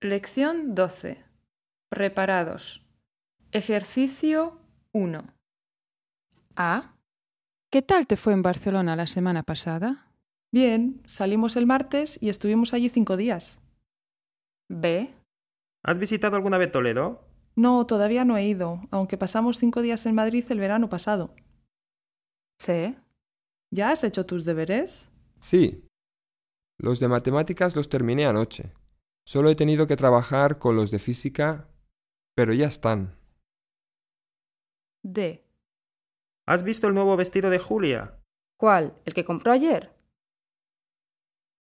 Lección 12. Preparados. Ejercicio 1. A. ¿Qué tal te fue en Barcelona la semana pasada? Bien, salimos el martes y estuvimos allí cinco días. B. ¿Has visitado alguna vez Toledo? No, todavía no he ido, aunque pasamos cinco días en Madrid el verano pasado. C. ¿Ya has hecho tus deberes? Sí. Los de matemáticas los terminé anoche. Solo he tenido que trabajar con los de física, pero ya están. D. ¿Has visto el nuevo vestido de Julia? ¿Cuál? ¿El que compró ayer?